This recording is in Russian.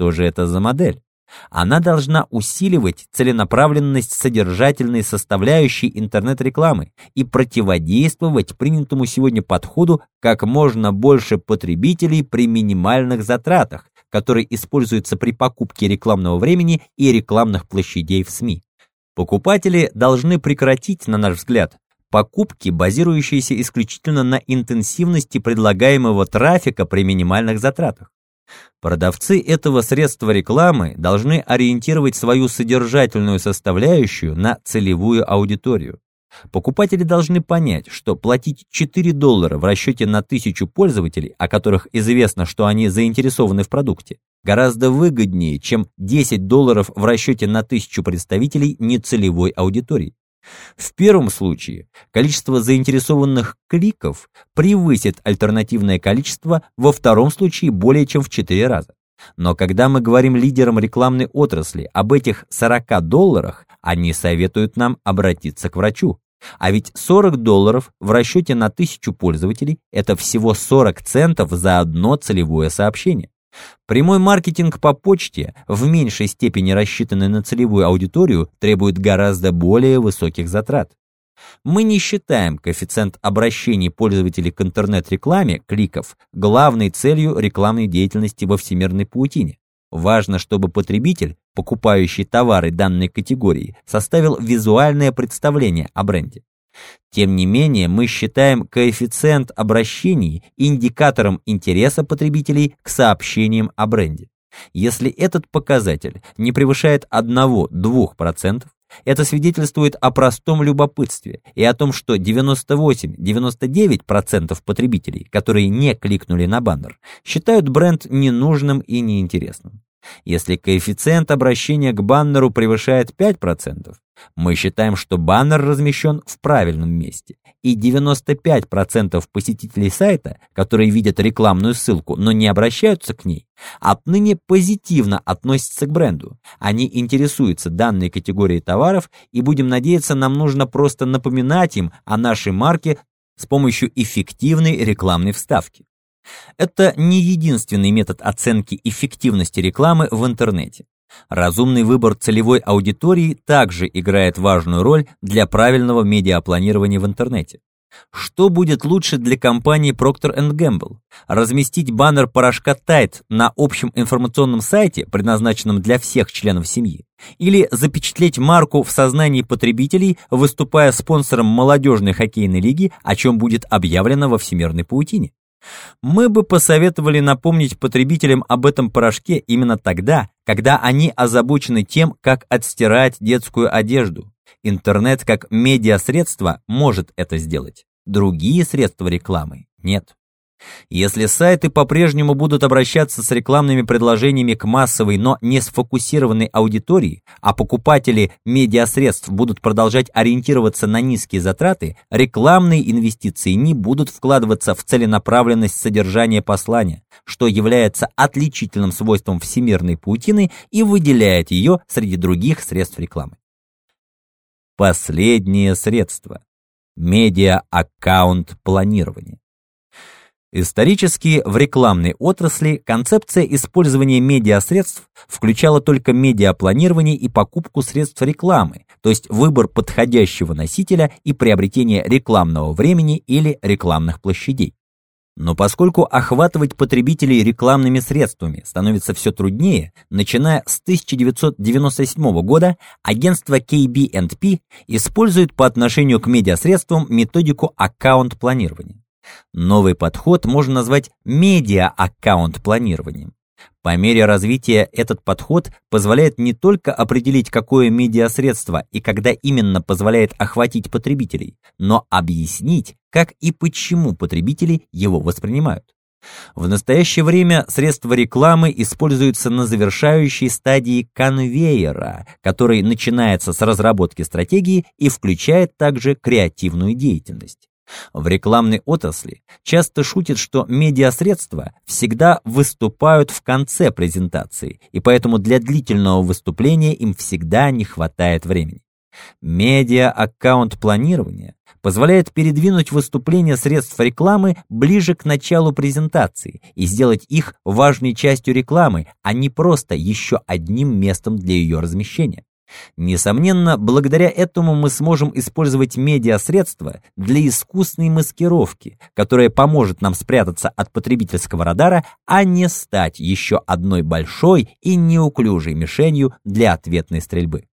Что же это за модель? Она должна усиливать целенаправленность содержательной составляющей интернет-рекламы и противодействовать принятому сегодня подходу как можно больше потребителей при минимальных затратах, которые используются при покупке рекламного времени и рекламных площадей в СМИ. Покупатели должны прекратить, на наш взгляд, покупки, базирующиеся исключительно на интенсивности предлагаемого трафика при минимальных затратах. Продавцы этого средства рекламы должны ориентировать свою содержательную составляющую на целевую аудиторию. Покупатели должны понять, что платить 4 доллара в расчете на тысячу пользователей, о которых известно, что они заинтересованы в продукте, гораздо выгоднее, чем 10 долларов в расчете на тысячу представителей нецелевой аудитории. В первом случае количество заинтересованных кликов превысит альтернативное количество, во втором случае более чем в 4 раза. Но когда мы говорим лидерам рекламной отрасли об этих 40 долларах, они советуют нам обратиться к врачу. А ведь 40 долларов в расчете на тысячу пользователей – это всего 40 центов за одно целевое сообщение. Прямой маркетинг по почте, в меньшей степени рассчитанный на целевую аудиторию, требует гораздо более высоких затрат. Мы не считаем коэффициент обращений пользователей к интернет-рекламе, кликов, главной целью рекламной деятельности во всемирной паутине. Важно, чтобы потребитель, покупающий товары данной категории, составил визуальное представление о бренде. Тем не менее, мы считаем коэффициент обращений индикатором интереса потребителей к сообщениям о бренде. Если этот показатель не превышает 1-2%, это свидетельствует о простом любопытстве и о том, что 98-99% потребителей, которые не кликнули на баннер, считают бренд ненужным и неинтересным. Если коэффициент обращения к баннеру превышает 5%, мы считаем, что баннер размещен в правильном месте, и 95% посетителей сайта, которые видят рекламную ссылку, но не обращаются к ней, отныне позитивно относятся к бренду. Они интересуются данной категорией товаров, и будем надеяться, нам нужно просто напоминать им о нашей марке с помощью эффективной рекламной вставки. Это не единственный метод оценки эффективности рекламы в интернете. Разумный выбор целевой аудитории также играет важную роль для правильного медиапланирования в интернете. Что будет лучше для компании Procter Gamble? Разместить баннер порошка Tide на общем информационном сайте, предназначенном для всех членов семьи? Или запечатлеть марку в сознании потребителей, выступая спонсором молодежной хоккейной лиги, о чем будет объявлено во всемирной паутине? Мы бы посоветовали напомнить потребителям об этом порошке именно тогда, когда они озабочены тем, как отстирать детскую одежду. Интернет как медиасредство может это сделать. Другие средства рекламы нет. Если сайты по-прежнему будут обращаться с рекламными предложениями к массовой, но не сфокусированной аудитории, а покупатели медиасредств будут продолжать ориентироваться на низкие затраты, рекламные инвестиции не будут вкладываться в целенаправленность содержания послания, что является отличительным свойством всемирной паутины и выделяет ее среди других средств рекламы. Последнее средство. Медиа-аккаунт планирования. Исторически в рекламной отрасли концепция использования медиасредств включала только медиапланирование и покупку средств рекламы, то есть выбор подходящего носителя и приобретение рекламного времени или рекламных площадей. Но поскольку охватывать потребителей рекламными средствами становится все труднее, начиная с 1997 года агентство KB&P использует по отношению к медиасредствам методику аккаунт-планирования. Новый подход можно назвать медиа-аккаунт-планированием. По мере развития этот подход позволяет не только определить, какое медиасредство и когда именно позволяет охватить потребителей, но объяснить, как и почему потребители его воспринимают. В настоящее время средства рекламы используются на завершающей стадии конвейера, который начинается с разработки стратегии и включает также креативную деятельность. В рекламной отрасли часто шутят, что медиасредства всегда выступают в конце презентации, и поэтому для длительного выступления им всегда не хватает времени. Медиа-аккаунт-планирование позволяет передвинуть выступления средств рекламы ближе к началу презентации и сделать их важной частью рекламы, а не просто еще одним местом для ее размещения. Несомненно, благодаря этому мы сможем использовать медиасредства для искусной маскировки, которая поможет нам спрятаться от потребительского радара, а не стать еще одной большой и неуклюжей мишенью для ответной стрельбы.